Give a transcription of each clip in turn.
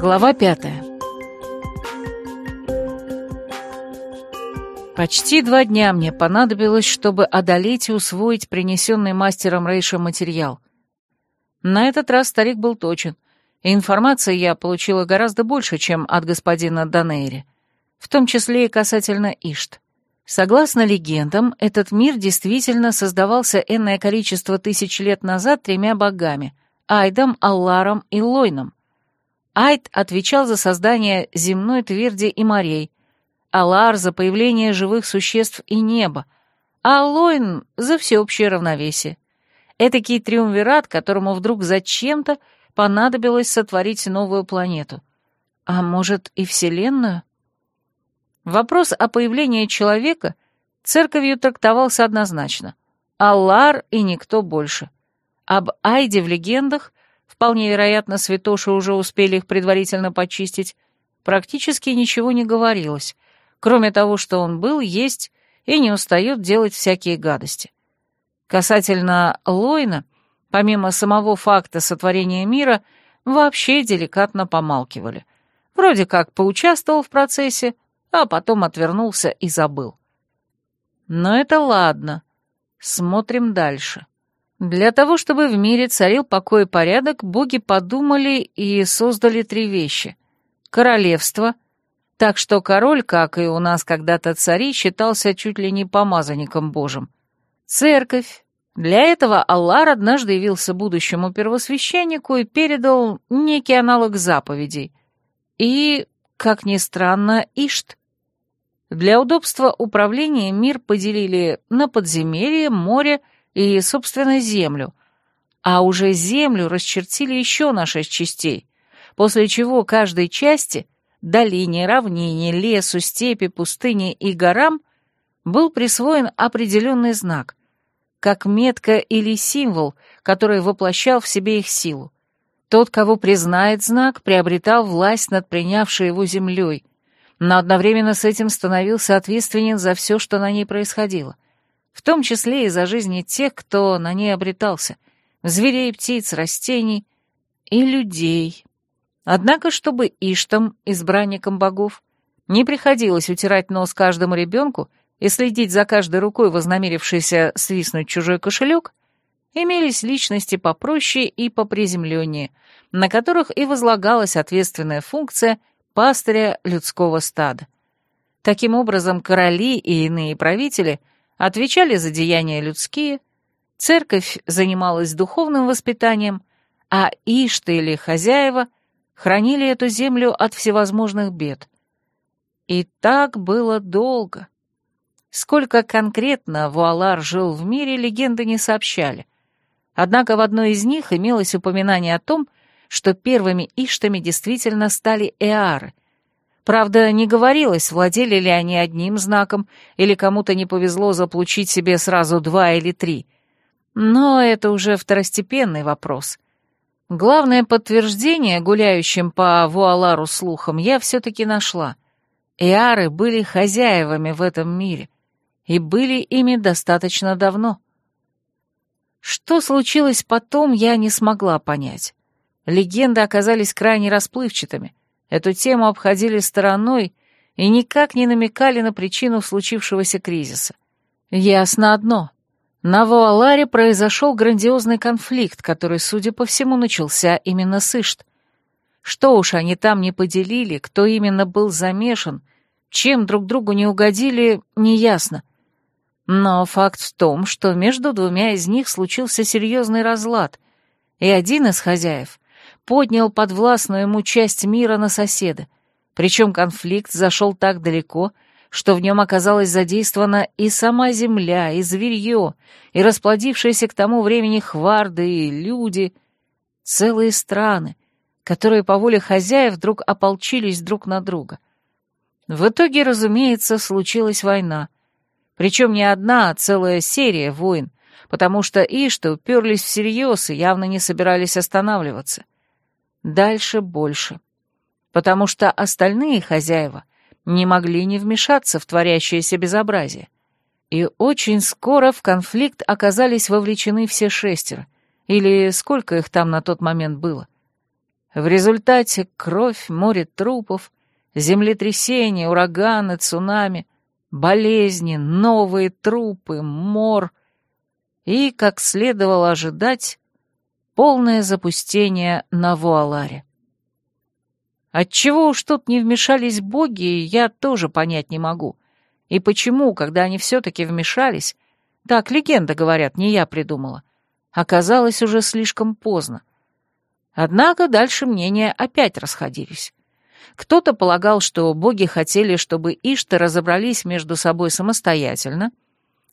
Глава пятая Почти два дня мне понадобилось, чтобы одолеть и усвоить принесенный мастером Рейша материал. На этот раз старик был точен, и информации я получила гораздо больше, чем от господина Данейри, в том числе и касательно Ишт. Согласно легендам, этот мир действительно создавался энное количество тысяч лет назад тремя богами — Айдом, Алларом и Лойном. Айд отвечал за создание земной тверди и морей, Алар за появление живых существ и неба, а Лойн за всеобщее равновесие. Этакий триумвират, которому вдруг зачем-то понадобилось сотворить новую планету. А может, и Вселенную? Вопрос о появлении человека церковью трактовался однозначно. Аллар и никто больше. Об Айде в легендах, вполне вероятно, святоши уже успели их предварительно почистить, практически ничего не говорилось, кроме того, что он был, есть и не устает делать всякие гадости. Касательно Лойна, помимо самого факта сотворения мира, вообще деликатно помалкивали. Вроде как поучаствовал в процессе, а потом отвернулся и забыл. Но это ладно. Смотрим дальше. Для того, чтобы в мире царил покой и порядок, боги подумали и создали три вещи. Королевство — так что король, как и у нас когда-то цари, считался чуть ли не помазанником божьим. Церковь. Для этого Аллар однажды явился будущему первосвященнику и передал некий аналог заповедей. И, как ни странно, Ишт. Для удобства управления мир поделили на подземелье, море и, собственно, землю. А уже землю расчертили еще на шесть частей, после чего каждой части — долине, равнине, лесу, степи, пустыне и горам был присвоен определенный знак, как метка или символ, который воплощал в себе их силу. Тот, кого признает знак, приобретал власть над принявшей его землей, но одновременно с этим становился ответственен за все, что на ней происходило, в том числе и за жизни тех, кто на ней обретался, зверей, птиц, растений и людей. Однако, чтобы Иштам, избранникам богов, не приходилось утирать нос каждому ребенку и следить за каждой рукой, вознамерившейся свистнуть чужой кошелек, имелись личности попроще и поприземленнее, на которых и возлагалась ответственная функция пастыря людского стада. Таким образом, короли и иные правители отвечали за деяния людские, церковь занималась духовным воспитанием, а Ишты или хозяева — хранили эту землю от всевозможных бед. И так было долго. Сколько конкретно Вуалар жил в мире, легенды не сообщали. Однако в одной из них имелось упоминание о том, что первыми иштами действительно стали эары. Правда, не говорилось, владели ли они одним знаком, или кому-то не повезло заполучить себе сразу два или три. Но это уже второстепенный вопрос — Главное подтверждение гуляющим по Вуалару слухам я все-таки нашла. Иары были хозяевами в этом мире, и были ими достаточно давно. Что случилось потом, я не смогла понять. Легенды оказались крайне расплывчатыми, эту тему обходили стороной и никак не намекали на причину случившегося кризиса. Ясно одно — на Вуаларе произошел грандиозный конфликт, который, судя по всему, начался именно с Ишт. Что уж они там не поделили, кто именно был замешан, чем друг другу не угодили, неясно. Но факт в том, что между двумя из них случился серьезный разлад, и один из хозяев поднял подвластную ему часть мира на соседа, причем конфликт зашел так далеко, что в нем оказалась задействована и сама земля, и зверье, и расплодившиеся к тому времени хварды, и люди, целые страны, которые по воле хозяев вдруг ополчились друг на друга. В итоге, разумеется, случилась война. Причем не одна, а целая серия войн, потому что Ишты уперлись всерьез и явно не собирались останавливаться. Дальше больше. Потому что остальные хозяева не могли не вмешаться в творящееся безобразие. И очень скоро в конфликт оказались вовлечены все шестеро, или сколько их там на тот момент было. В результате кровь, море трупов, землетрясения, ураганы, цунами, болезни, новые трупы, мор и, как следовало ожидать, полное запустение на Вуаларе. Отчего уж тут не вмешались боги, я тоже понять не могу. И почему, когда они все-таки вмешались, так легенда, говорят, не я придумала, оказалось уже слишком поздно. Однако дальше мнения опять расходились. Кто-то полагал, что боги хотели, чтобы Ишты разобрались между собой самостоятельно,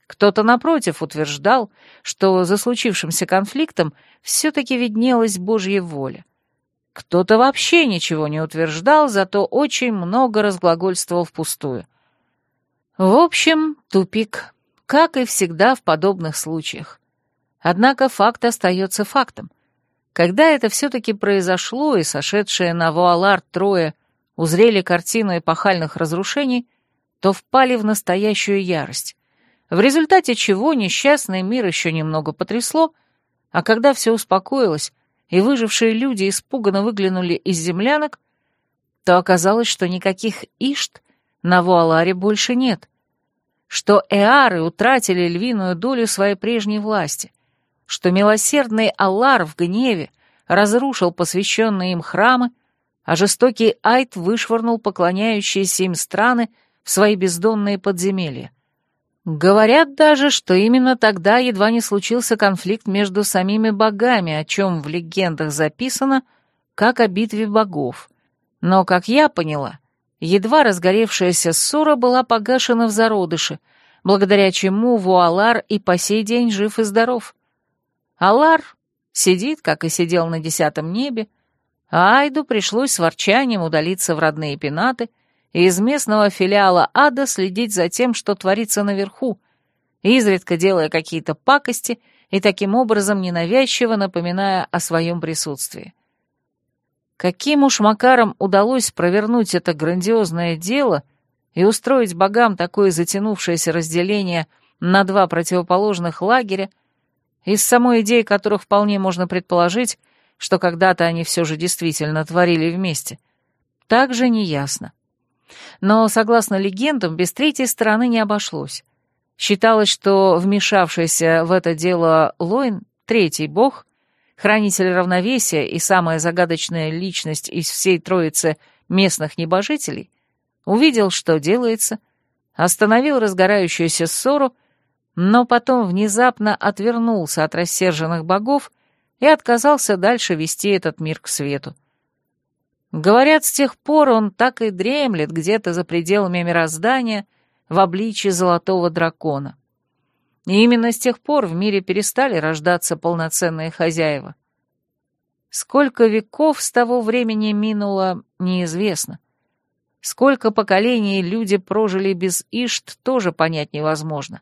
кто-то, напротив, утверждал, что за случившимся конфликтом все-таки виднелась Божья воля. Кто-то вообще ничего не утверждал, зато очень много разглагольствовал впустую. В общем, тупик, как и всегда в подобных случаях. Однако факт остается фактом. Когда это все-таки произошло, и сошедшие на Вуалар трое узрели картину эпохальных разрушений, то впали в настоящую ярость, в результате чего несчастный мир еще немного потрясло, а когда все успокоилось, и выжившие люди испуганно выглянули из землянок, то оказалось, что никаких ишт на Вуаларе больше нет, что эары утратили львиную долю своей прежней власти, что милосердный Аллар в гневе разрушил посвященные им храмы, а жестокий Айт вышвырнул поклоняющиеся им страны в свои бездонные подземелья. Говорят даже, что именно тогда едва не случился конфликт между самими богами, о чем в легендах записано, как о битве богов. Но, как я поняла, едва разгоревшаяся ссора была погашена в зародыше, благодаря чему Вуалар и по сей день жив и здоров. Алар сидит, как и сидел на десятом небе, а Айду пришлось с ворчанием удалиться в родные пенаты из местного филиала ада следить за тем, что творится наверху, изредка делая какие-то пакости и таким образом ненавязчиво напоминая о своем присутствии. Каким уж макаром удалось провернуть это грандиозное дело и устроить богам такое затянувшееся разделение на два противоположных лагеря, из самой идеи которых вполне можно предположить, что когда-то они все же действительно творили вместе, также неясно. Но, согласно легендам, без третьей стороны не обошлось. Считалось, что вмешавшийся в это дело Лоин, третий бог, хранитель равновесия и самая загадочная личность из всей троицы местных небожителей, увидел, что делается, остановил разгорающуюся ссору но потом внезапно отвернулся от рассерженных богов и отказался дальше вести этот мир к свету. Говорят, с тех пор он так и дремлет где-то за пределами мироздания в обличье золотого дракона. И именно с тех пор в мире перестали рождаться полноценные хозяева. Сколько веков с того времени минуло, неизвестно. Сколько поколений люди прожили без Ишт, тоже понять невозможно.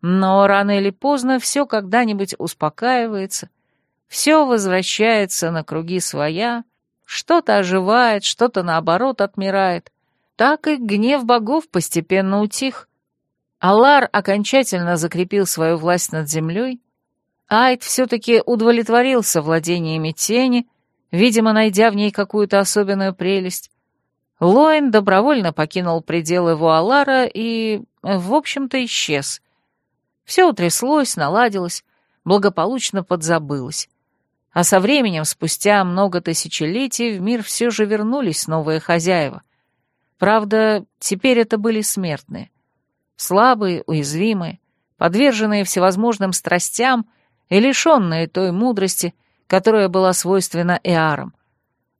Но рано или поздно все когда-нибудь успокаивается, все возвращается на круги своя, что-то оживает, что-то наоборот отмирает. Так и гнев богов постепенно утих. Алар окончательно закрепил свою власть над землей, Айд все-таки удовлетворился владениями тени, видимо, найдя в ней какую-то особенную прелесть. Лоин добровольно покинул пределы Вуалара и, в общем-то, исчез — все утряслось, наладилось, благополучно подзабылось. А со временем, спустя много тысячелетий, в мир все же вернулись новые хозяева. Правда, теперь это были смертные. Слабые, уязвимые, подверженные всевозможным страстям и лишенные той мудрости, которая была свойственна Эарам.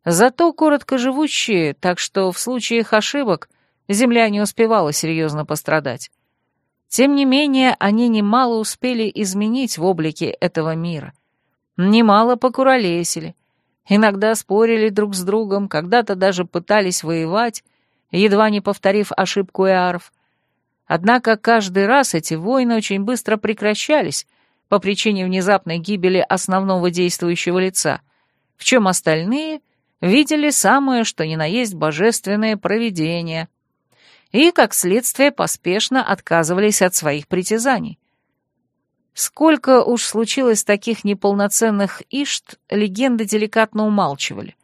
Зато коротко живущие, так что в случае их ошибок земля не успевала серьезно пострадать. Тем не менее, они немало успели изменить в облике этого мира. Немало покуролесили. Иногда спорили друг с другом, когда-то даже пытались воевать, едва не повторив ошибку Эаров. Однако каждый раз эти войны очень быстро прекращались по причине внезапной гибели основного действующего лица, в чем остальные видели самое что ни на есть божественное провидение — и, как следствие, поспешно отказывались от своих притязаний. Сколько уж случилось таких неполноценных ишт, легенды деликатно умалчивали.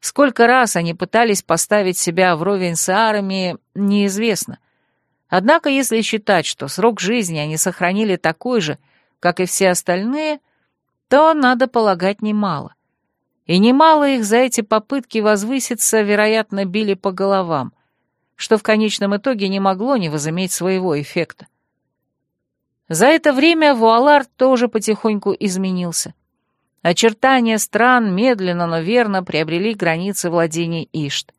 Сколько раз они пытались поставить себя вровень с арами, неизвестно. Однако, если считать, что срок жизни они сохранили такой же, как и все остальные, то, надо полагать, немало. И немало их за эти попытки возвыситься, вероятно, били по головам, что в конечном итоге не могло не возыметь своего эффекта. За это время Вуалар тоже потихоньку изменился. Очертания стран медленно, но верно приобрели границы владений Ишт.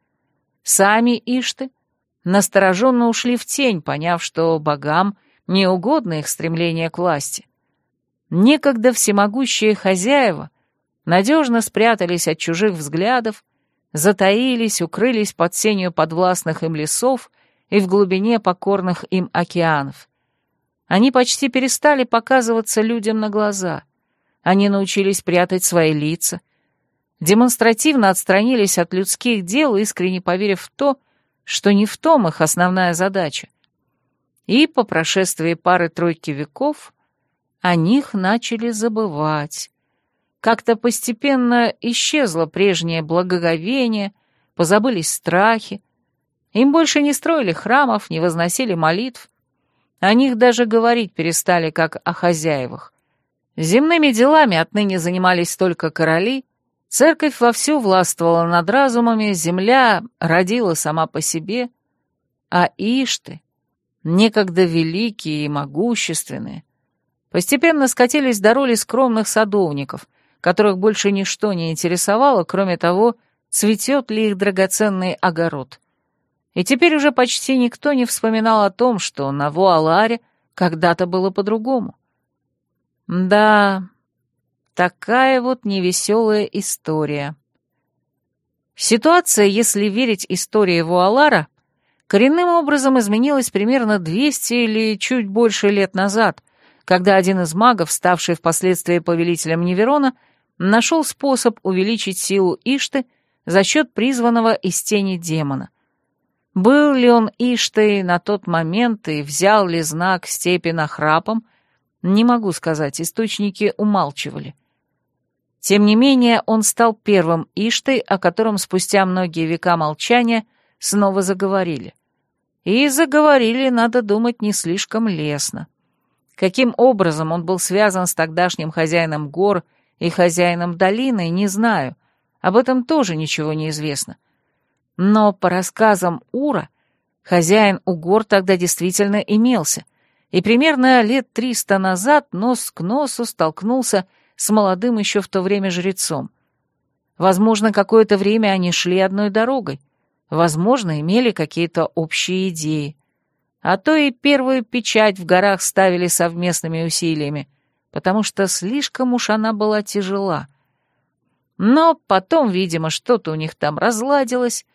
Сами Ишты настороженно ушли в тень, поняв, что богам не угодно их стремление к власти. Некогда всемогущие хозяева надежно спрятались от чужих взглядов, затаились, укрылись под сенью подвластных им лесов и в глубине покорных им океанов. Они почти перестали показываться людям на глаза — они научились прятать свои лица, демонстративно отстранились от людских дел, искренне поверив в то, что не в том их основная задача. И по прошествии пары-тройки веков о них начали забывать. Как-то постепенно исчезло прежнее благоговение, позабылись страхи. Им больше не строили храмов, не возносили молитв. О них даже говорить перестали, как о хозяевах. Земными делами отныне занимались только короли, церковь вовсю властвовала над разумами, земля родила сама по себе, а Ишты, некогда великие и могущественные, постепенно скатились до роли скромных садовников, которых больше ничто не интересовало, кроме того, цветет ли их драгоценный огород. И теперь уже почти никто не вспоминал о том, что на Вуаларе когда-то было по-другому. Да, такая вот невеселая история. Ситуация, если верить истории Вуалара, коренным образом изменилась примерно 200 или чуть больше лет назад, когда один из магов, ставший впоследствии повелителем Неверона, нашел способ увеличить силу Ишты за счет призванного из тени демона. Был ли он Иштой на тот момент и взял ли знак степи нахрапом, не могу сказать, источники умалчивали. Тем не менее, он стал первым Иштой, о котором спустя многие века молчания снова заговорили. И заговорили, надо думать, не слишком лестно. Каким образом он был связан с тогдашним хозяином гор и хозяином долины, не знаю. Об этом тоже ничего не известно. Но по рассказам Ура, хозяин у гор тогда действительно имелся — и примерно лет триста назад нос к носу столкнулся с молодым еще в то время жрецом. Возможно, какое-то время они шли одной дорогой, возможно, имели какие-то общие идеи. А то и первую печать в горах ставили совместными усилиями, потому что слишком уж она была тяжела. Но потом, видимо, что-то у них там разладилось,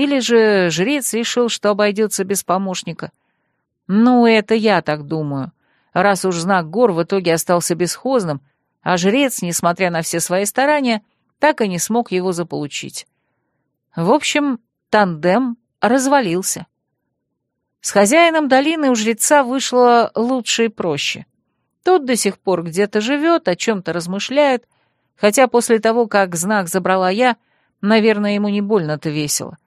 или же жрец решил, что обойдется без помощника — ну, это я так думаю. Раз уж знак гор в итоге остался бесхозным, а жрец, несмотря на все свои старания, так и не смог его заполучить. В общем, тандем развалился. С хозяином долины у жреца вышло лучше и проще. Тот до сих пор где-то живет, о чем-то размышляет, хотя после того, как знак забрала я, наверное, ему не больно-то весело.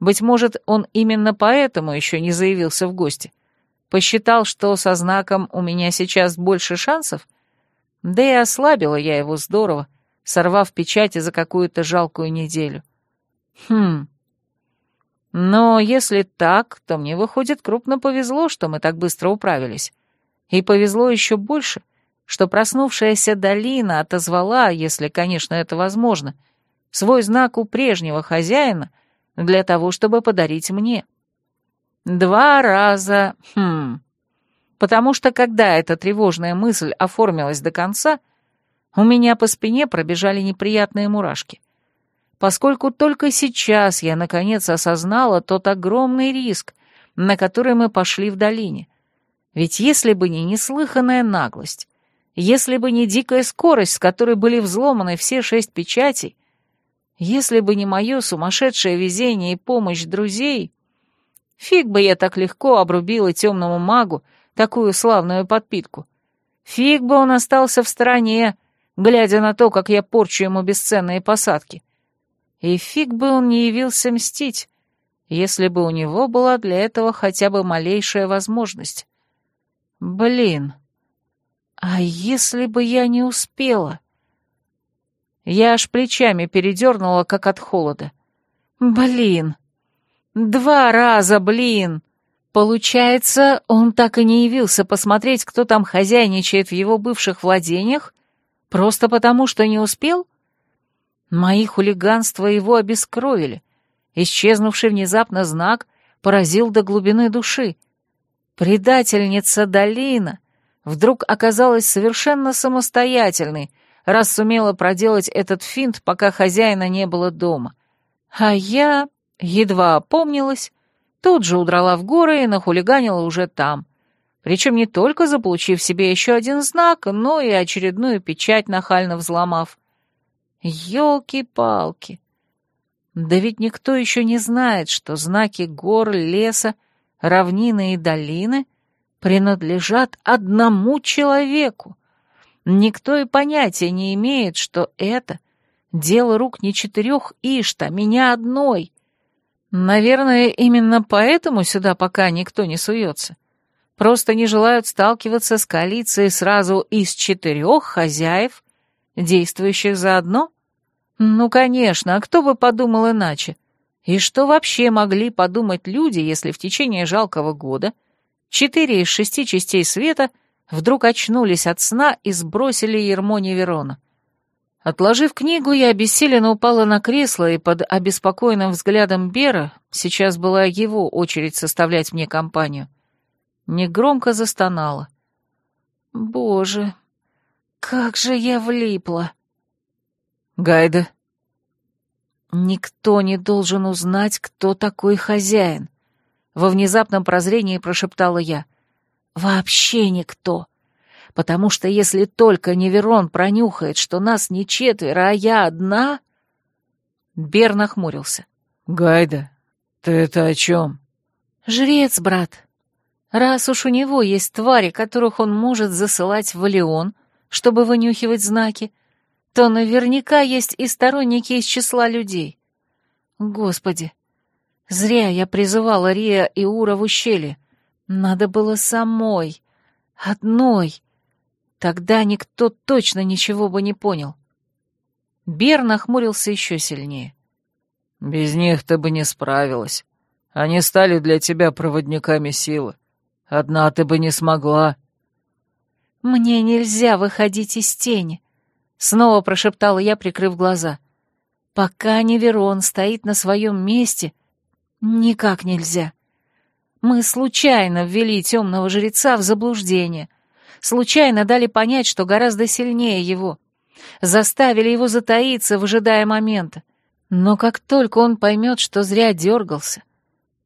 Быть может, он именно поэтому еще не заявился в гости. Посчитал, что со знаком у меня сейчас больше шансов? Да и ослабила я его здорово, сорвав печати за какую-то жалкую неделю. Хм. Но если так, то мне, выходит, крупно повезло, что мы так быстро управились. И повезло еще больше, что проснувшаяся долина отозвала, если, конечно, это возможно, свой знак у прежнего хозяина для того, чтобы подарить мне. — Два раза, хм. Потому что когда эта тревожная мысль оформилась до конца, у меня по спине пробежали неприятные мурашки. Поскольку только сейчас я наконец осознала тот огромный риск, на который мы пошли в долине. Ведь если бы не неслыханная наглость, если бы не дикая скорость, с которой были взломаны все шесть печатей, если бы не мое сумасшедшее везение и помощь друзей, Фиг бы я так легко обрубила темному магу такую славную подпитку. Фиг бы он остался в стороне, глядя на то, как я порчу ему бесценные посадки. И фиг бы он не явился мстить, если бы у него была для этого хотя бы малейшая возможность. Блин, а если бы я не успела? Я аж плечами передернула, как от холода. Блин, два раза, блин! Получается, он так и не явился посмотреть, кто там хозяйничает в его бывших владениях, просто потому, что не успел? Мои хулиганства его обескровили. Исчезнувший внезапно знак поразил до глубины души. Предательница Долина вдруг оказалась совершенно самостоятельной, раз сумела проделать этот финт, пока хозяина не было дома. А я едва опомнилась, тут же удрала в горы и нахулиганила уже там. Причем не только заполучив себе еще один знак, но и очередную печать нахально взломав. Ёлки-палки! Да ведь никто еще не знает, что знаки гор, леса, равнины и долины принадлежат одному человеку. Никто и понятия не имеет, что это дело рук не четырех Ишта, меня одной. Наверное, именно поэтому сюда пока никто не суется. Просто не желают сталкиваться с коалицией сразу из четырех хозяев, действующих заодно. Ну, конечно, а кто бы подумал иначе? И что вообще могли подумать люди, если в течение жалкого года четыре из шести частей света вдруг очнулись от сна и сбросили ермо Неверона? Отложив книгу, я обессиленно упала на кресло, и под обеспокоенным взглядом Бера, сейчас была его очередь составлять мне компанию, негромко застонала. «Боже, как же я влипла!» Гайда. Никто не должен узнать, кто такой хозяин. Во внезапном прозрении прошептала я. Вообще никто. Потому что если только Неверон пронюхает, что нас не четверо, а я одна... Бер нахмурился. «Гайда, ты это о чем?» «Жрец, брат. Раз уж у него есть твари, которых он может засылать в Валион, чтобы вынюхивать знаки, то наверняка есть и сторонники из числа людей. Господи, зря я призывала Рия и Ура в ущелье. Надо было самой, одной. Тогда никто точно ничего бы не понял. Бер нахмурился еще сильнее. «Без них ты бы не справилась. Они стали для тебя проводниками силы. Одна ты бы не смогла». «Мне нельзя выходить из тени. Снова прошептала я, прикрыв глаза. Пока Неверон стоит на своем месте, никак нельзя. Мы случайно ввели темного жреца в заблуждение. Случайно дали понять, что гораздо сильнее его. Заставили его затаиться, выжидая момента. Но как только он поймет, что зря дергался,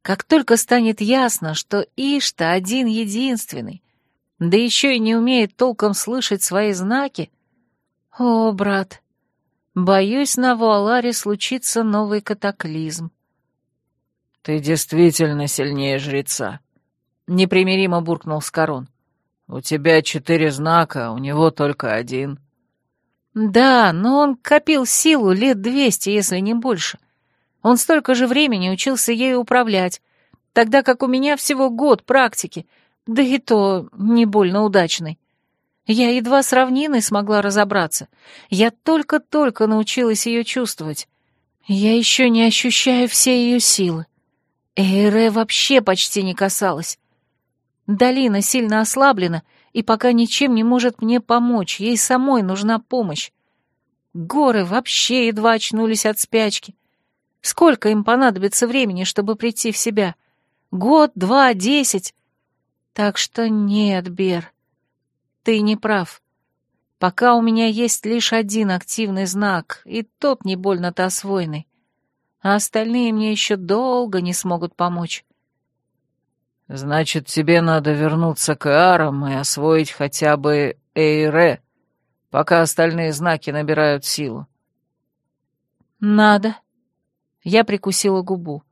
как только станет ясно, что Ишта один-единственный, да еще и не умеет толком слышать свои знаки, «О, брат, боюсь, на Вуаларе случится новый катаклизм». «Ты действительно сильнее жреца», — непримиримо буркнул Скорон. «У тебя четыре знака, у него только один». «Да, но он копил силу лет двести, если не больше. Он столько же времени учился ею управлять, тогда как у меня всего год практики, да и то не больно удачный. Я едва с равниной смогла разобраться. Я только-только научилась ее чувствовать. Я еще не ощущаю все ее силы. Эйре вообще почти не касалась. Долина сильно ослаблена и пока ничем не может мне помочь, ей самой нужна помощь. Горы вообще едва очнулись от спячки. Сколько им понадобится времени, чтобы прийти в себя? Год, два, десять? Так что нет, Бер, ты не прав. Пока у меня есть лишь один активный знак, и тот не больно-то освоенный. А остальные мне еще долго не смогут помочь. Значит, тебе надо вернуться к Арам и освоить хотя бы Эйре, пока остальные знаки набирают силу. Надо. Я прикусила губу.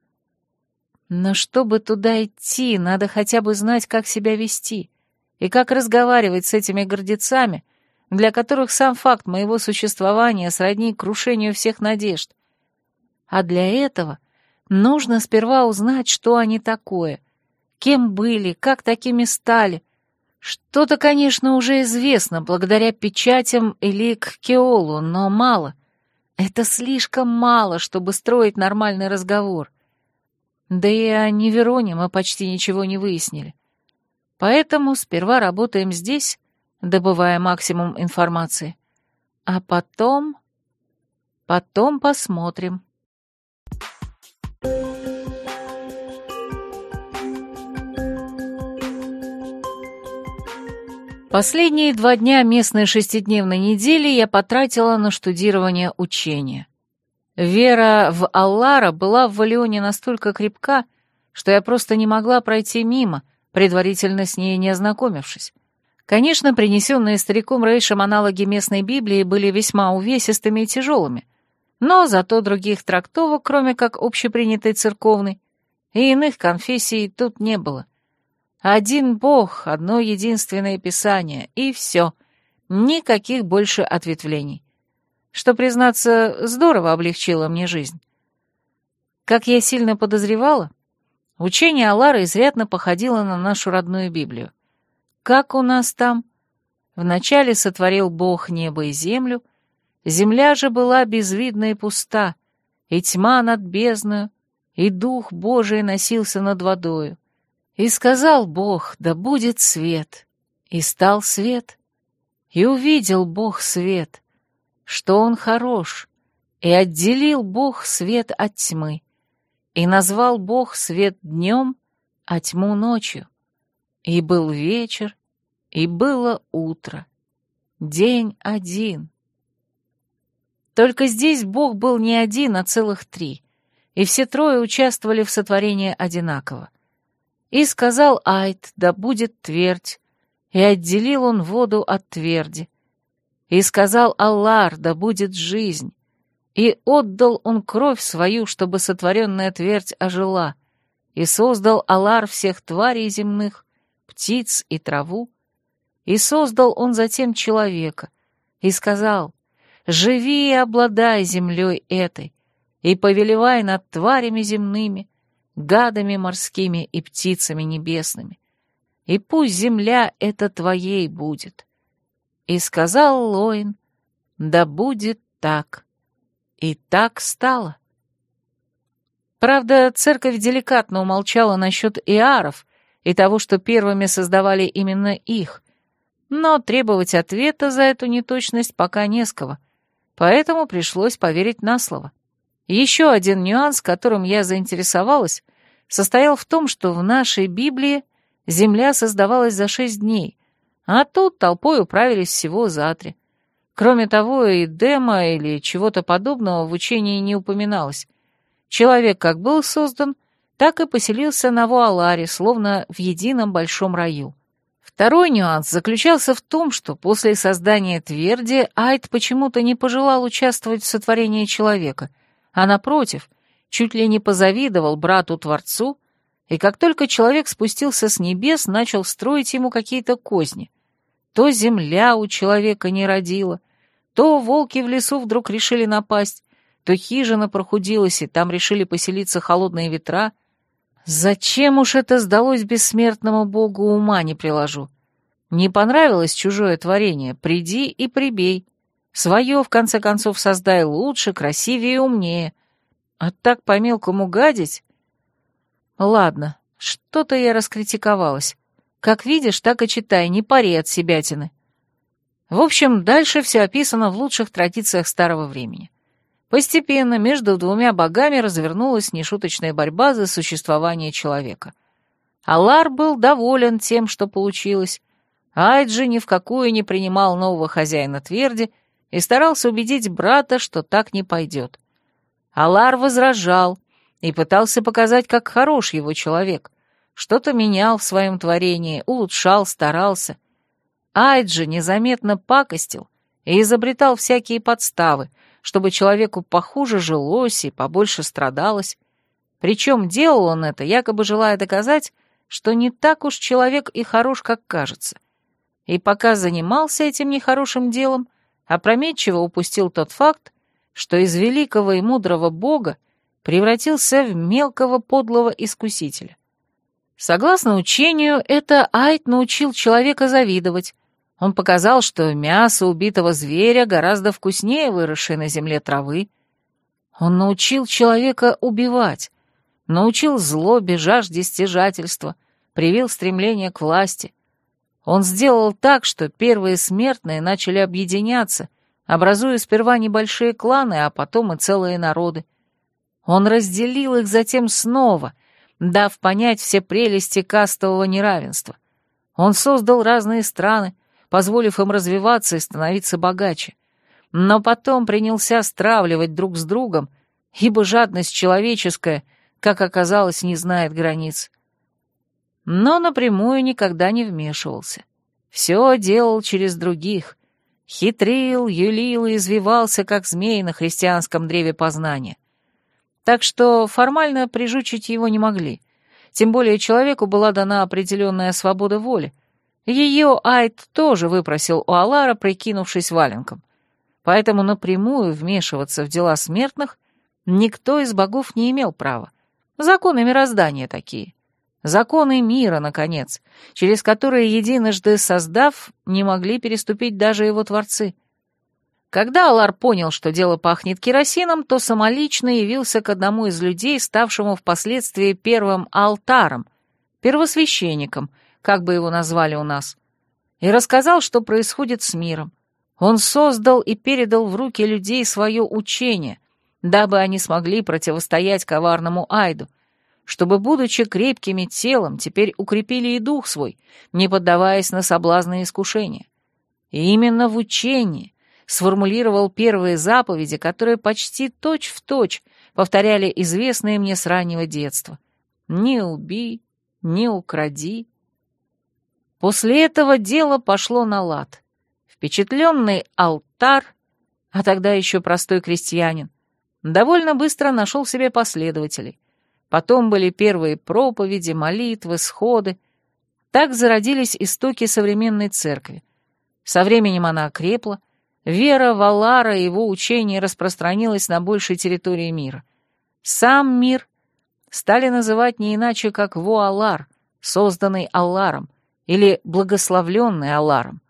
Но чтобы туда идти, надо хотя бы знать, как себя вести и как разговаривать с этими гордецами, для которых сам факт моего существования сродни крушению всех надежд. А для этого нужно сперва узнать, что они такое, кем были, как такими стали. Что-то, конечно, уже известно благодаря печатям или к Кеолу, но мало. Это слишком мало, чтобы строить нормальный разговор. Да и о Невероне мы почти ничего не выяснили. Поэтому сперва работаем здесь, добывая максимум информации. А потом... Потом посмотрим. Последние два дня местной шестидневной недели я потратила на штудирование учения. Вера в Аллара была в Валионе настолько крепка, что я просто не могла пройти мимо, предварительно с ней не ознакомившись. Конечно, принесенные стариком Рейшем аналоги местной Библии были весьма увесистыми и тяжелыми, но зато других трактовок, кроме как общепринятой церковной, и иных конфессий тут не было. Один Бог, одно единственное Писание, и все. Никаких больше ответвлений. Что, признаться, здорово облегчило мне жизнь. Как я сильно подозревала, учение Аллара изрядно походило на нашу родную Библию. Как у нас там? Вначале сотворил Бог небо и землю, земля же была безвидна и пуста, и тьма над бездною, и Дух Божий носился над водою. И сказал Бог, да будет свет, и стал свет. И увидел Бог свет, что он хорош, и отделил Бог свет от тьмы, и назвал Бог свет днем, а тьму ночью. И был вечер, и было утро, день один. Только здесь Бог был не один, а целых три, и все трое участвовали в сотворении одинаково. И сказал Айт, да будет твердь, и отделил он воду от тверди. И сказал Аллар, да будет жизнь, и отдал он кровь свою, чтобы сотворенная твердь ожила, и создал Аллар всех тварей земных, птиц и траву, и создал он затем человека, и сказал, «Живи и обладай землей этой, и повелевай над тварями земными, гадами морскими и птицами небесными. И пусть земля эта твоей будет. И сказал Лоин, да будет так. И так стало. Правда, церковь деликатно умолчала насчет иаров и того, что первыми создавали именно их, но требовать ответа за эту неточность пока не с кого, поэтому пришлось поверить на слово. Еще один нюанс, которым я заинтересовалась, состоял в том, что в нашей Библии земля создавалась за шесть дней, а тут толпой управились всего за три. Кроме того, и дема или чего-то подобного в учении не упоминалось. Человек как был создан, так и поселился на Вуаларе, словно в едином большом раю. Второй нюанс заключался в том, что после создания Тверди Айд почему-то не пожелал участвовать в сотворении человека, а, напротив, чуть ли не позавидовал брату-творцу, и как только человек спустился с небес, начал строить ему какие-то козни. То земля у человека не родила, то волки в лесу вдруг решили напасть, то хижина прохудилась, и там решили поселиться холодные ветра. Зачем уж это сдалось бессмертному богу, ума не приложу. Не понравилось чужое творение, приди и прибей. Свое, в конце концов, создай лучше, красивее и умнее. А так по-мелкому гадить? Ладно, что-то я раскритиковалась. Как видишь, так и читай, не пари от себятины. В общем, дальше все описано в лучших традициях старого времени. Постепенно между двумя богами развернулась нешуточная борьба за существование человека. Алар был доволен тем, что получилось. Айджи ни в какую не принимал нового хозяина тверди и старался убедить брата, что так не пойдет. Алар возражал и пытался показать, как хорош его человек. Что-то менял в своем творении, улучшал, старался. Айджи незаметно пакостил и изобретал всякие подставы, чтобы человеку похуже жилось и побольше страдалось. Причем делал он это, якобы желая доказать, что не так уж человек и хорош, как кажется. И пока занимался этим нехорошим делом, опрометчиво упустил тот факт, что из великого и мудрого Бога превратился в мелкого подлого искусителя. Согласно учению, это Айт научил человека завидовать. Он показал, что мясо убитого зверя гораздо вкуснее выросшей на земле травы. Он научил человека убивать, научил злобе, жажде стяжательства, привил стремление к власти. Он сделал так, что первые смертные начали объединяться, образуя сперва небольшие кланы, а потом и целые народы. Он разделил их затем снова — дав понять все прелести кастового неравенства. Он создал разные страны, позволив им развиваться и становиться богаче. Но потом принялся стравливать друг с другом, ибо жадность человеческая, как оказалось, не знает границ. Но напрямую никогда не вмешивался. Все делал через других. Хитрил, юлил и извивался, как змей на христианском древе познания так что формально прижучить его не могли. Тем более человеку была дана определенная свобода воли. Ее Айд тоже выпросил у Алара, прикинувшись валенком. Поэтому напрямую вмешиваться в дела смертных никто из богов не имел права. Законы мироздания такие. Законы мира, наконец, через которые, единожды создав, не могли переступить даже его творцы — когда Алар понял, что дело пахнет керосином, то самолично явился к одному из людей, ставшему впоследствии первым алтаром, первосвященником, как бы его назвали у нас, и рассказал, что происходит с миром. Он создал и передал в руки людей свое учение, дабы они смогли противостоять коварному Айду, чтобы, будучи крепкими телом, теперь укрепили и дух свой, не поддаваясь на соблазны и искушения. И именно в учении, сформулировал первые заповеди, которые почти точь-в-точь точь повторяли известные мне с раннего детства. «Не убий, не укради». После этого дело пошло на лад. Впечатленный алтар, а тогда еще простой крестьянин, довольно быстро нашел себе последователей. Потом были первые проповеди, молитвы, сходы. Так зародились истоки современной церкви. Со временем она окрепла, Вера Валара и его учение распространилось на большей территории мира. Сам мир стали называть не иначе, как Вуалар, созданный Алларом, или благословленный Алларом.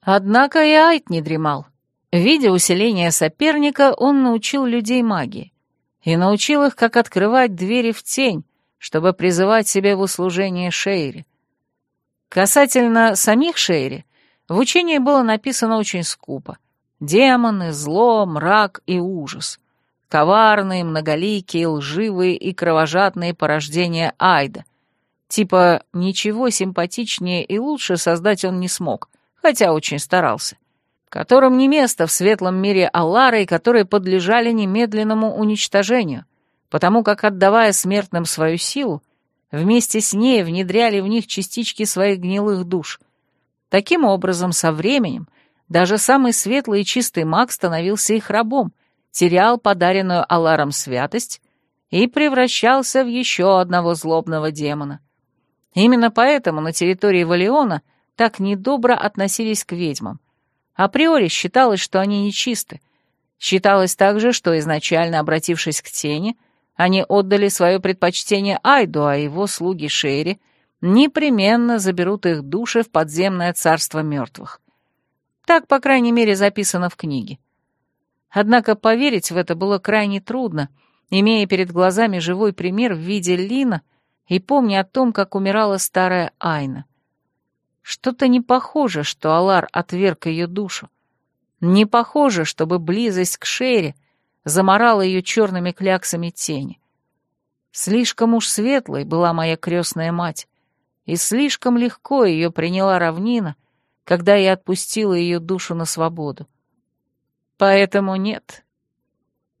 Однако и Айт не дремал. Видя усиление соперника, он научил людей магии. И научил их, как открывать двери в тень, чтобы призывать себя в услужение Шейре. Касательно самих Шейре, в учении было написано очень скупо — Демоны, зло, мрак и ужас. Коварные, многоликие, лживые и кровожадные порождения Айда. Типа, ничего симпатичнее и лучше создать он не смог, хотя очень старался. Которым не место в светлом мире Аллары, которые подлежали немедленному уничтожению, потому как, отдавая смертным свою силу, вместе с ней внедряли в них частички своих гнилых душ. Таким образом, со временем даже самый светлый и чистый маг становился их рабом, терял подаренную Аларом святость и превращался в еще одного злобного демона. Именно поэтому на территории Валиона так недобро относились к ведьмам. Априори считалось, что они нечисты. Считалось также, что изначально обратившись к тени, они отдали свое предпочтение Айду, а его слуги Шейри непременно заберут их души в подземное царство мертвых. Так, по крайней мере, записано в книге. Однако поверить в это было крайне трудно, имея перед глазами живой пример в виде Лина и помня о том, как умирала старая Айна. Что-то не похоже, что Алар отверг ее душу. Не похоже, чтобы близость к Шере заморала ее черными кляксами тени. Слишком уж светлой была моя крестная мать, и слишком легко ее приняла равнина, когда я отпустила ее душу на свободу. Поэтому нет.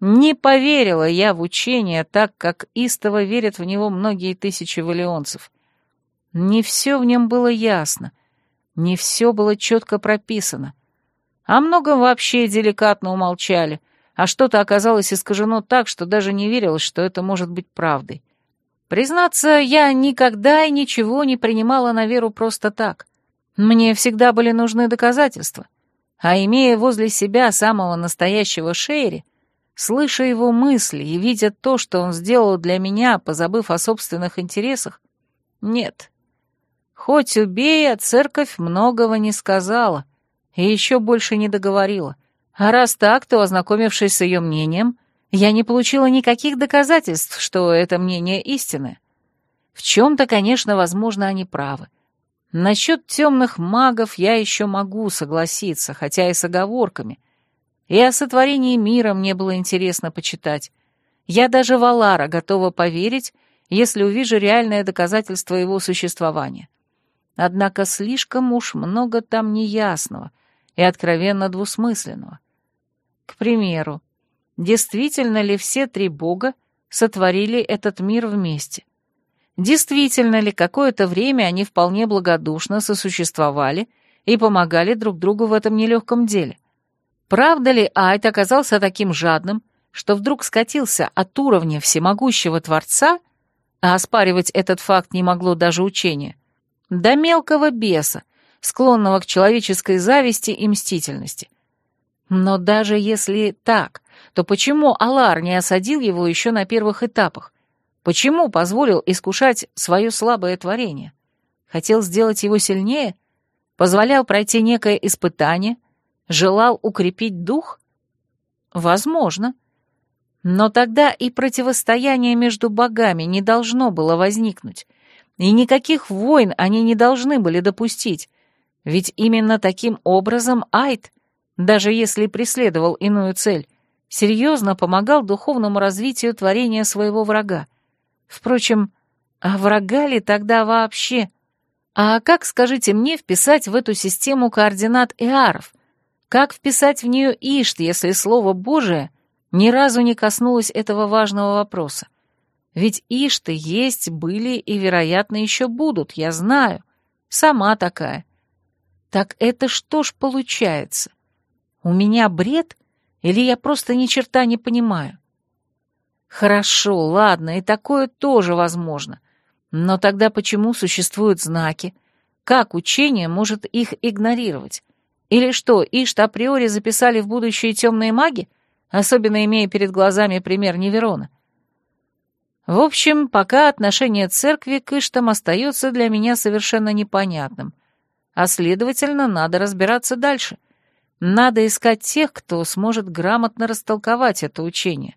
Не поверила я в учение так, как истово верят в него многие тысячи валионцев. Не все в нем было ясно, не все было четко прописано. О многом вообще деликатно умолчали, а что-то оказалось искажено так, что даже не верилось, что это может быть правдой. Признаться, я никогда и ничего не принимала на веру просто так. Мне всегда были нужны доказательства, а имея возле себя самого настоящего Шейри, слыша его мысли и видя то, что он сделал для меня, позабыв о собственных интересах, нет. Хоть убей, а церковь многого не сказала и еще больше не договорила. А раз так, то, ознакомившись с ее мнением, я не получила никаких доказательств, что это мнение истинное. В чем-то, конечно, возможно, они правы. Насчет темных магов я еще могу согласиться, хотя и с оговорками. И о сотворении мира мне было интересно почитать. Я даже Валара готова поверить, если увижу реальное доказательство его существования. Однако слишком уж много там неясного и откровенно двусмысленного. К примеру, действительно ли все три бога сотворили этот мир вместе? Действительно ли какое-то время они вполне благодушно сосуществовали и помогали друг другу в этом нелегком деле? Правда ли Айт оказался таким жадным, что вдруг скатился от уровня всемогущего Творца, а оспаривать этот факт не могло даже учение, до мелкого беса, склонного к человеческой зависти и мстительности? Но даже если так, то почему Алар не осадил его еще на первых этапах? Почему позволил искушать свое слабое творение? Хотел сделать его сильнее? Позволял пройти некое испытание? Желал укрепить дух? Возможно. Но тогда и противостояние между богами не должно было возникнуть. И никаких войн они не должны были допустить. Ведь именно таким образом Айд, даже если преследовал иную цель, серьезно помогал духовному развитию творения своего врага. Впрочем, а врага ли тогда вообще? А как, скажите мне, вписать в эту систему координат Иаров? Как вписать в нее Ишт, если слово Божие ни разу не коснулось этого важного вопроса? Ведь Ишты есть, были и, вероятно, еще будут, я знаю. Сама такая. Так это что ж получается? У меня бред? Или я просто ни черта не понимаю? Хорошо, ладно, и такое тоже возможно. Но тогда почему существуют знаки? Как учение может их игнорировать? Или что, Ишт априори записали в будущее темные маги, особенно имея перед глазами пример Неверона? В общем, пока отношение церкви к Иштам остается для меня совершенно непонятным, а следовательно, надо разбираться дальше. Надо искать тех, кто сможет грамотно растолковать это учение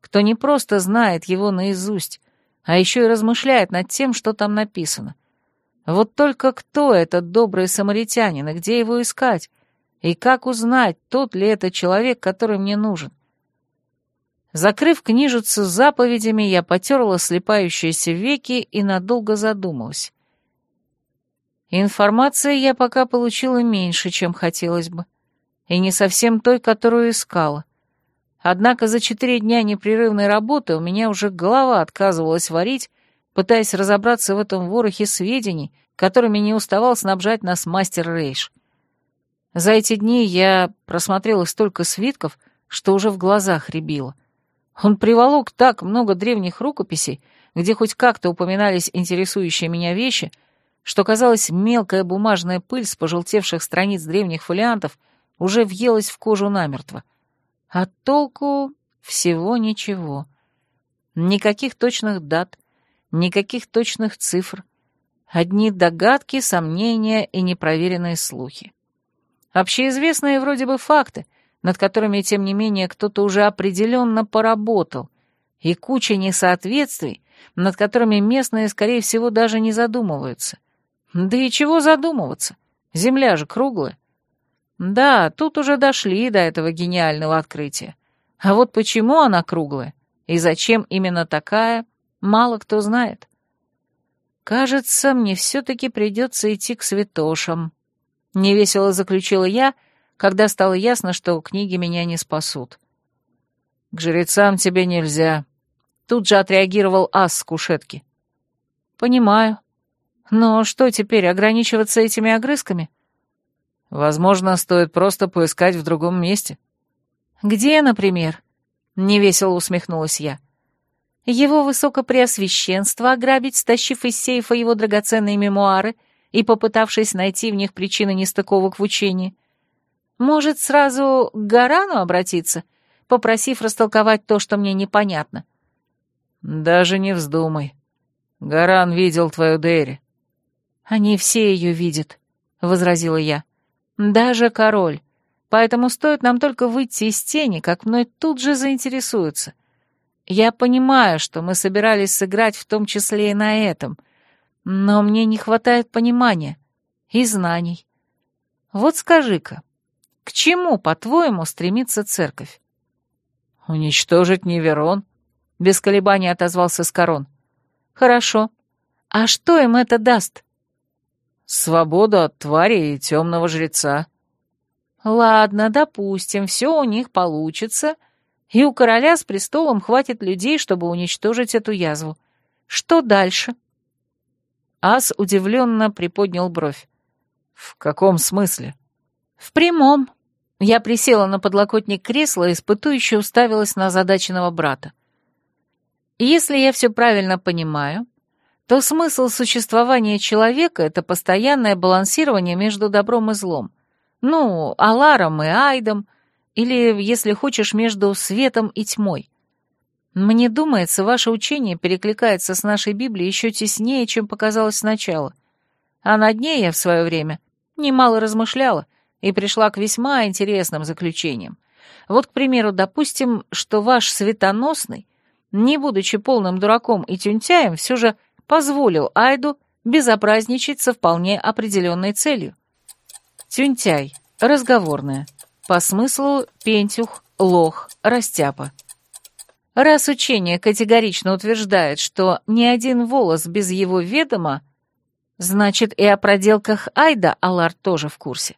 кто не просто знает его наизусть, а еще и размышляет над тем, что там написано. Вот только кто этот добрый самаритянин и где его искать? И как узнать, тот ли это человек, который мне нужен? Закрыв книжицу с заповедями, я потерла слепающиеся веки и надолго задумалась. Информации я пока получила меньше, чем хотелось бы, и не совсем той, которую искала. Однако за четыре дня непрерывной работы у меня уже голова отказывалась варить, пытаясь разобраться в этом ворохе сведений, которыми не уставал снабжать нас мастер Рейш. За эти дни я просмотрела столько свитков, что уже в глазах рябило. Он приволок так много древних рукописей, где хоть как-то упоминались интересующие меня вещи, что, казалось, мелкая бумажная пыль с пожелтевших страниц древних фолиантов уже въелась в кожу намертво. А толку всего ничего. Никаких точных дат, никаких точных цифр. Одни догадки, сомнения и непроверенные слухи. Общеизвестные вроде бы факты, над которыми, тем не менее, кто-то уже определенно поработал, и куча несоответствий, над которыми местные, скорее всего, даже не задумываются. Да и чего задумываться? Земля же круглая. Да, тут уже дошли до этого гениального открытия. А вот почему она круглая и зачем именно такая, мало кто знает. Кажется, мне все-таки придется идти к святошам. Невесело заключила я, когда стало ясно, что книги меня не спасут. К жрецам тебе нельзя. Тут же отреагировал ас с кушетки. Понимаю. Но что теперь, ограничиваться этими огрызками? Возможно, стоит просто поискать в другом месте. Где, например? Невесело усмехнулась я. Его высокопреосвященство ограбить, стащив из сейфа его драгоценные мемуары и попытавшись найти в них причины нестыковок в учении. Может, сразу к Гарану обратиться? попросив растолковать то, что мне непонятно. «Даже не вздумай. Гаран видел твою Дерри». «Они все ее видят», — возразила я. «Даже король. Поэтому стоит нам только выйти из тени, как мной тут же заинтересуются. Я понимаю, что мы собирались сыграть в том числе и на этом, но мне не хватает понимания и знаний. Вот скажи-ка, к чему, по-твоему, стремится церковь? «Уничтожить Неверон», — без колебаний отозвался Скорон. «Хорошо. А что им это даст?» «Свободу от твари и темного жреца». «Ладно, допустим, все у них получится, и у короля с престолом хватит людей, чтобы уничтожить эту язву. Что дальше?» Ас удивленно приподнял бровь. «В каком смысле?» «В прямом». Я присела на подлокотник кресла и испытующе уставилась на озадаченного брата. «Если я все правильно понимаю, то смысл существования человека — это постоянное балансирование между добром и злом. Ну, Аларом и Айдом, или, если хочешь, между светом и тьмой. Мне думается, ваше учение перекликается с нашей Библией еще теснее, чем показалось сначала. А над ней я в свое время немало размышляла и пришла к весьма интересным заключениям. Вот, к примеру, допустим, что ваш светоносный, не будучи полным дураком и тюнтяем, все же позволил Айду безобразничать со вполне определенной целью. Тюнтяй, разговорная, по смыслу пентюх, лох, растяпа. Раз учение категорично утверждает, что ни один волос без его ведома, значит и о проделках Айда Алар тоже в курсе.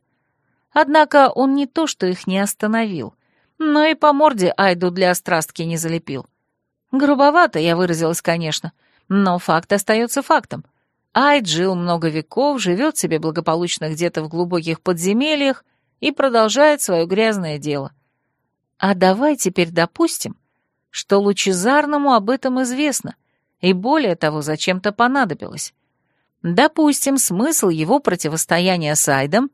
Однако он не то, что их не остановил, но и по морде Айду для острастки не залепил. Грубовато я выразилась, конечно, но факт остается фактом. Айд жил много веков, живет себе благополучно где-то в глубоких подземельях и продолжает свое грязное дело. А давай теперь допустим, что Лучезарному об этом известно, и более того, зачем-то понадобилось. Допустим, смысл его противостояния с Айдом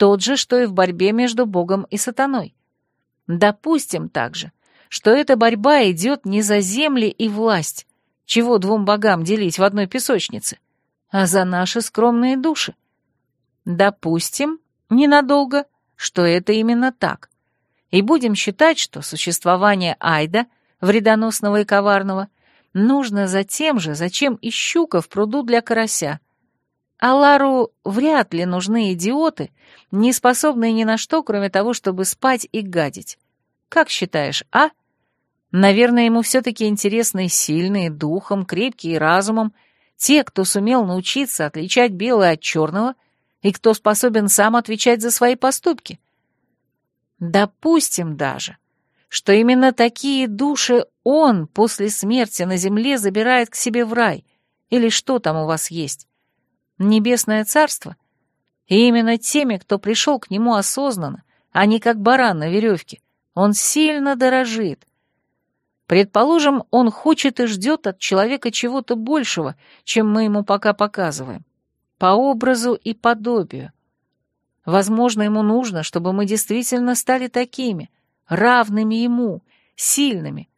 тот же, что и в борьбе между Богом и сатаной. Допустим также, что эта борьба идет не за земли и власть, чего двум богам делить в одной песочнице, а за наши скромные души. Допустим, ненадолго, что это именно так, и будем считать, что существование Айда — вредоносного и коварного, нужно за тем же, зачем и щука в пруду для карася. А Лару вряд ли нужны идиоты, не способные ни на что, кроме того, чтобы спать и гадить. Как считаешь, а? Наверное, ему все-таки интересны сильные духом, крепкие разумом, те, кто сумел научиться отличать белое от черного и кто способен сам отвечать за свои поступки. Допустим даже, что именно такие души он после смерти на земле забирает к себе в рай, или что там у вас есть, небесное царство, и именно теми, кто пришел к нему осознанно, а не как баран на веревке, он сильно дорожит. Предположим, он хочет и ждет от человека чего-то большего, чем мы ему пока показываем, по образу и подобию. Возможно, ему нужно, чтобы мы действительно стали такими — равными ему, сильными,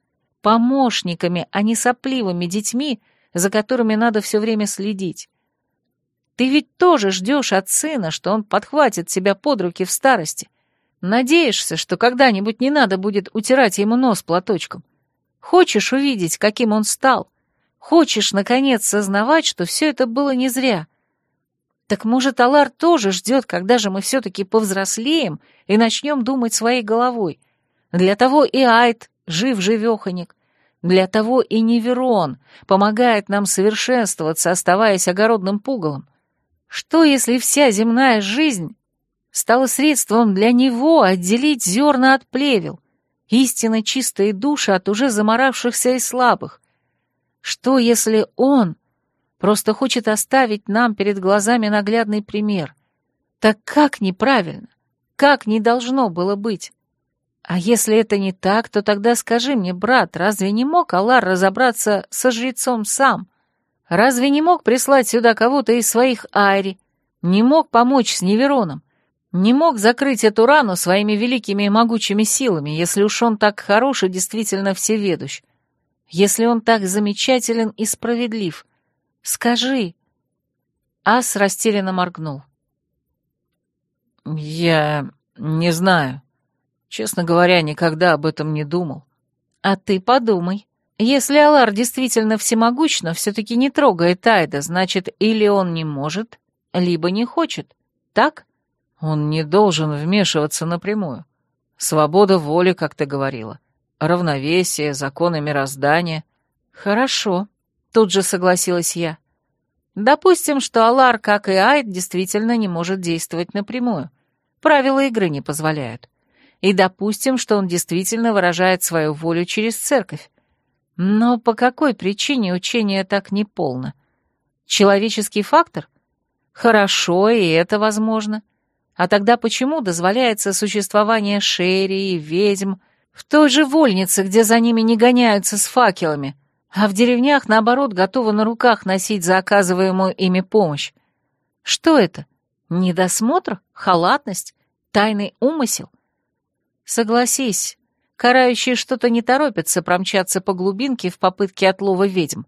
помощниками, а не сопливыми детьми, за которыми надо все время следить. Ты ведь тоже ждешь от сына, что он подхватит тебя под руки в старости. Надеешься, что когда-нибудь не надо будет утирать ему нос платочком. Хочешь увидеть, каким он стал. Хочешь, наконец, сознавать, что все это было не зря. Так может, Алар тоже ждет, когда же мы все-таки повзрослеем и начнем думать своей головой — для того и Айд жив-живеханик, для того и Неверон помогает нам совершенствоваться, оставаясь огородным пугалом. Что, если вся земная жизнь стала средством для него отделить зерна от плевел, истинно чистые души от уже заморавшихся и слабых? Что, если он просто хочет оставить нам перед глазами наглядный пример? Так как неправильно? Как не должно было быть? А если это не так, то тогда скажи мне, брат, разве не мог Алар разобраться со жрецом сам? Разве не мог прислать сюда кого-то из своих Айри? Не мог помочь с Невероном? Не мог закрыть эту рану своими великими и могучими силами, если уж он так хорош и действительно всеведущ. Если он так замечателен и справедлив. Скажи. Ас растерянно моргнул. Я не знаю. Честно говоря, никогда об этом не думал. А ты подумай. Если Алар действительно всемогущ, но все-таки не трогает Айда, значит, или он не может, либо не хочет. Так? Он не должен вмешиваться напрямую. Свобода воли, как ты говорила. Равновесие, законы мироздания. Хорошо, тут же согласилась я. Допустим, что Алар, как и Айд, действительно не может действовать напрямую. Правила игры не позволяют. И допустим, что он действительно выражает свою волю через церковь. Но по какой причине учение так неполно? Человеческий фактор? Хорошо, и это возможно. А тогда почему дозволяется существование шерри и ведьм в той же вольнице, где за ними не гоняются с факелами, а в деревнях, наоборот, готовы на руках носить за оказываемую ими помощь? Что это? Недосмотр? Халатность? Тайный умысел? Согласись, карающие что-то не торопятся промчаться по глубинке в попытке отлова ведьм.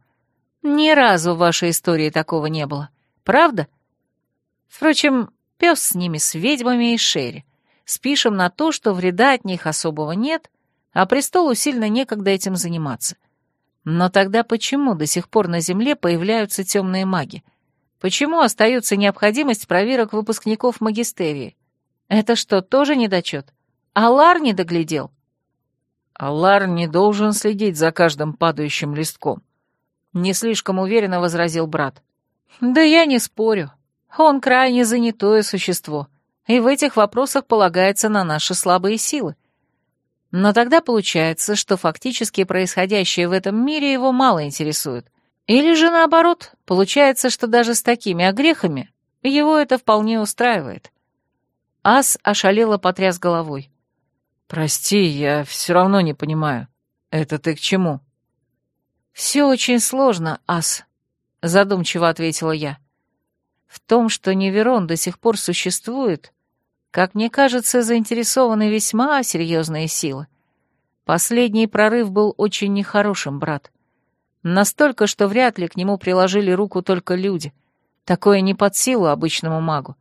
Ни разу в вашей истории такого не было. Правда? Впрочем, пес с ними, с ведьмами и Шерри. Спишем на то, что вреда от них особого нет, а престолу сильно некогда этим заниматься. Но тогда почему до сих пор на Земле появляются темные маги? Почему остается необходимость проверок выпускников магистерии? Это что, тоже недочет? Алар не доглядел? Алар не должен следить за каждым падающим листком. Не слишком уверенно возразил брат. Да я не спорю. Он крайне занятое существо, и в этих вопросах полагается на наши слабые силы. Но тогда получается, что фактически происходящее в этом мире его мало интересует. Или же наоборот, получается, что даже с такими огрехами его это вполне устраивает. Ас ошалело потряс головой. «Прости, я все равно не понимаю. Это ты к чему?» «Все очень сложно, Ас», — задумчиво ответила я. «В том, что Неверон до сих пор существует, как мне кажется, заинтересованы весьма серьезные силы. Последний прорыв был очень нехорошим, брат. Настолько, что вряд ли к нему приложили руку только люди. Такое не под силу обычному магу.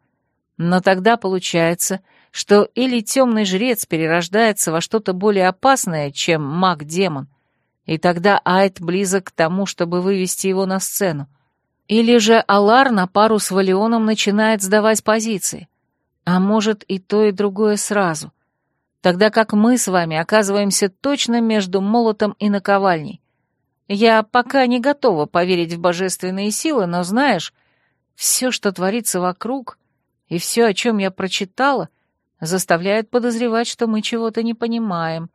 Но тогда получается, что или темный жрец перерождается во что-то более опасное, чем маг-демон, и тогда Айт близок к тому, чтобы вывести его на сцену. Или же Алар на пару с Валионом начинает сдавать позиции. А может и то, и другое сразу. Тогда как мы с вами оказываемся точно между молотом и наковальней. Я пока не готова поверить в божественные силы, но знаешь, все, что творится вокруг, и все, о чем я прочитала, заставляет подозревать, что мы чего-то не понимаем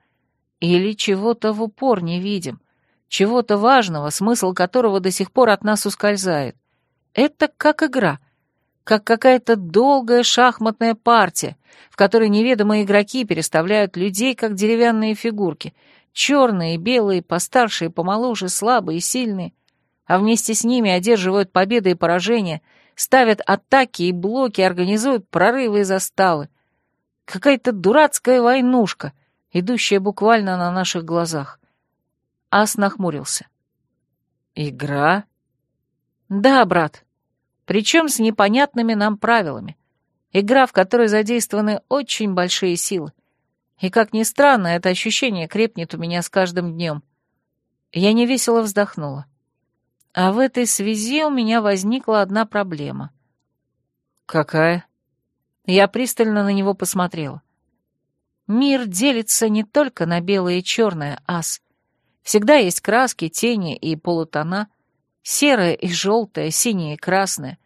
или чего-то в упор не видим, чего-то важного, смысл которого до сих пор от нас ускользает. Это как игра — как какая-то долгая шахматная партия, в которой неведомые игроки переставляют людей, как деревянные фигурки, черные, белые, постарше и помоложе, слабые и сильные, а вместе с ними одерживают победы и поражения, ставят атаки и блоки, организуют прорывы и заставы. Какая-то дурацкая войнушка, идущая буквально на наших глазах. Ас нахмурился. «Игра?» «Да, брат», причем с непонятными нам правилами. Игра, в которой задействованы очень большие силы. И, как ни странно, это ощущение крепнет у меня с каждым днем. Я невесело вздохнула. А в этой связи у меня возникла одна проблема. «Какая?» Я пристально на него посмотрела. Мир делится не только на белое и черное, ас. Всегда есть краски, тени и полутона — серое и желтое, синее и красное.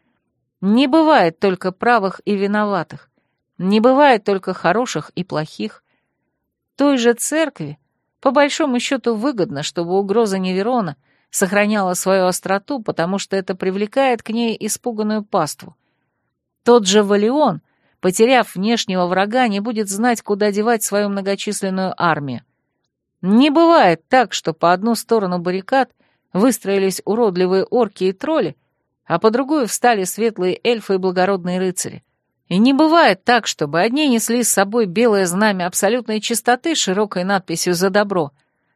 Не бывает только правых и виноватых, не бывает только хороших и плохих. Той же церкви, по большому счету, выгодно, чтобы угроза Неверона сохраняла свою остроту, потому что это привлекает к ней испуганную паству. Тот же Валион, потеряв внешнего врага, не будет знать, куда девать свою многочисленную армию. Не бывает так, что по одну сторону баррикад выстроились уродливые орки и тролли, а по другую встали светлые эльфы и благородные рыцари. И не бывает так, чтобы одни несли с собой белое знамя абсолютной чистоты широкой надписью «За добро»,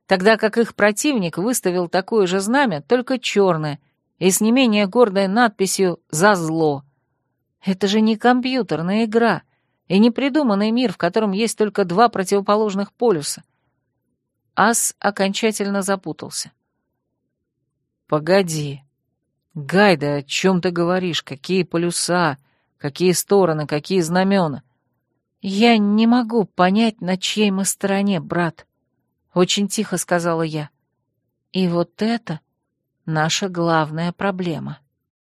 тогда как их противник выставил такое же знамя, только черное, и с не менее гордой надписью «За зло». Это же не компьютерная игра и не придуманный мир, в котором есть только два противоположных полюса. Ас окончательно запутался. «Погоди. Гайда, о чем ты говоришь? Какие полюса? Какие стороны? Какие знамена?» «Я не могу понять, на чьей мы стороне, брат», — очень тихо сказала я. «И вот это наша главная проблема».